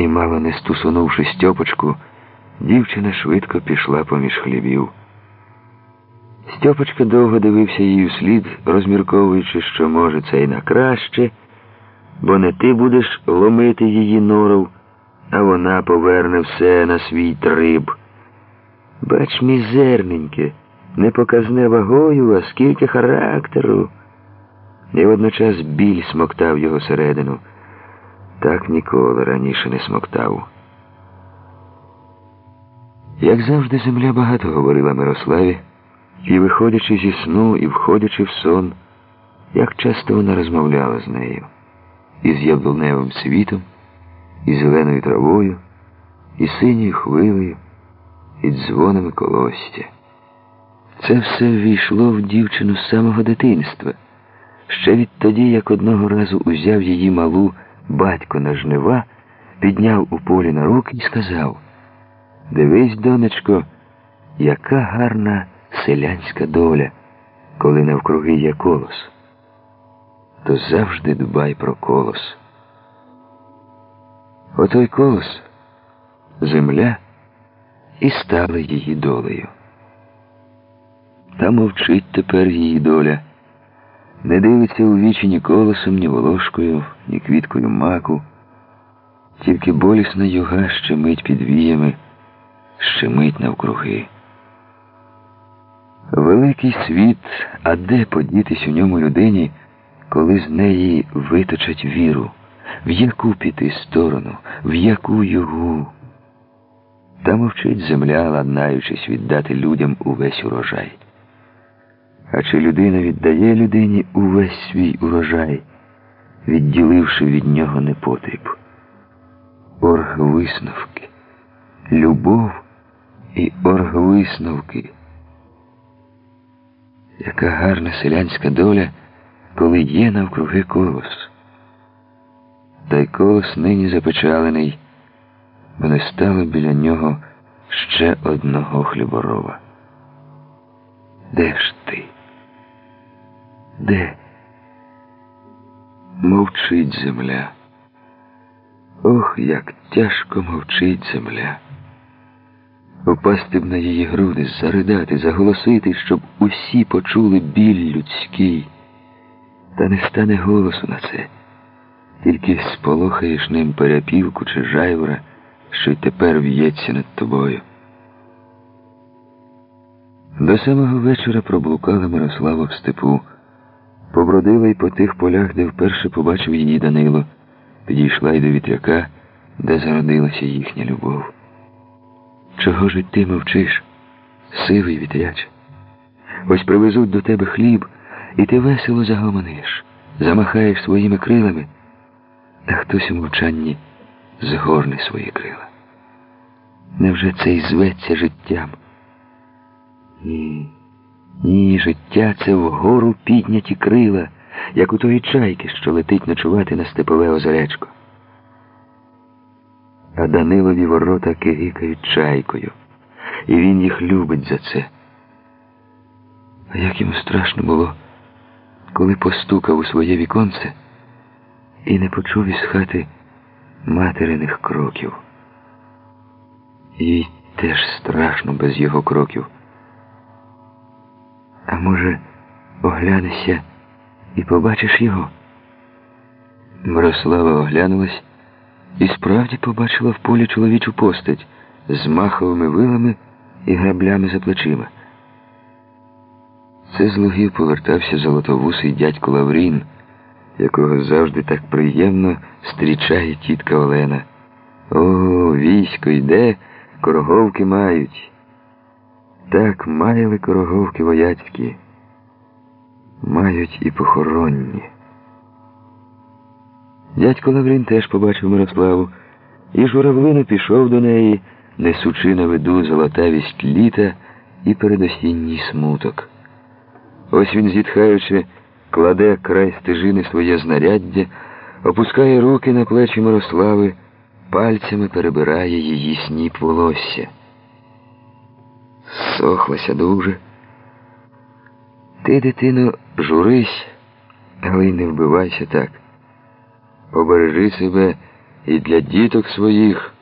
І, мало не стусунувши Стьопочку, дівчина швидко пішла поміж хлібів. Стьопочка довго дивився їй вслід, розмірковуючи, що може це й на краще, бо не ти будеш ломити її норов, а вона поверне все на свій триб. Бач, мізерненьке, не показне вагою, а скільки характеру. І водночас біль смоктав його середину. Так ніколи раніше не смоктав. Як завжди, земля багато говорила Мирославі, і, виходячи зі сну, і входячи в сон, як часто вона розмовляла з нею, із яблуневим світом, і зеленою травою, і синьою хвилею, і дзвонами колостя. Це все ввійшло в дівчину з самого дитинства, ще відтоді, як одного разу узяв її малу батько на жнива, підняв у полі на руки і сказав Дивись, донечко, яка гарна селянська доля, коли навкруги є колос. То завжди дбай про колос. Отой колос, земля, і стала її долею. Та мовчить тепер її доля, не дивиться у вічі ні колосом, ні волошкою, ні квіткою маку, тільки болісна юга щемить під віями, щемить навкруги. Великий світ, а де подітись у ньому людині, коли з неї виточать віру, в яку піти сторону, в яку югу. Та мовчить земля, ладнаючись віддати людям увесь урожай. А чи людина віддає людині увесь свій урожай, відділивши від нього непотріб? Оргвисновки, любов і оргвисновки. Яка гарна селянська доля, коли є навкруги колос. Та й колос нині запечалений, бо не стало біля нього ще одного хліборова. Де ж ти? Де? Мовчить земля. Ох, як тяжко мовчить земля. Упасти б на її груди, заридати, заголосити, щоб усі почули біль людський. Та не стане голосу на це, тільки сполохаєш ним перепівку чи жайвора, що й тепер в'ється над тобою. До самого вечора проблукала Мирослава в степу, побродила й по тих полях, де вперше побачив її Данило, підійшла й до вітряка, де зародилася їхня любов. Чого ж ти мовчиш, сивий вітряч? Ось привезуть до тебе хліб, і ти весело загомониш, замахаєш своїми крилами, а хтось у мовчанні згорне свої крила. Невже це й зветься життям? Ні, ні, життя це вгору підняті крила, як у тої чайки, що летить ночувати на степове озеречко а Данилові ворота кигикають чайкою, і він їх любить за це. А як йому страшно було, коли постукав у своє віконце і не почув із хати материних кроків. Їй теж страшно без його кроків. А може, оглянешся і побачиш його? Мирослава оглянулась і справді побачила в полі чоловічу постать з маховими вилами і граблями за плечима. Це з лугів повертався золотовусий дядько Лаврін, якого завжди так приємно зустрічає тітка Олена. О, військо йде, короговки мають. Так маяли короговки вояцькі, мають і похоронні. Дядько Лаврін теж побачив Мирославу, і журавлину пішов до неї, несучи на виду золотавість літа і передосінній смуток. Ось він, зітхаючи, кладе край стежини своє знаряддя, опускає руки на плечі Мирослави, пальцями перебирає її сніп волосся. Сохлася дуже. Ти, дитино, журись, але й не вбивайся так. Побережи себе і для діток своїх.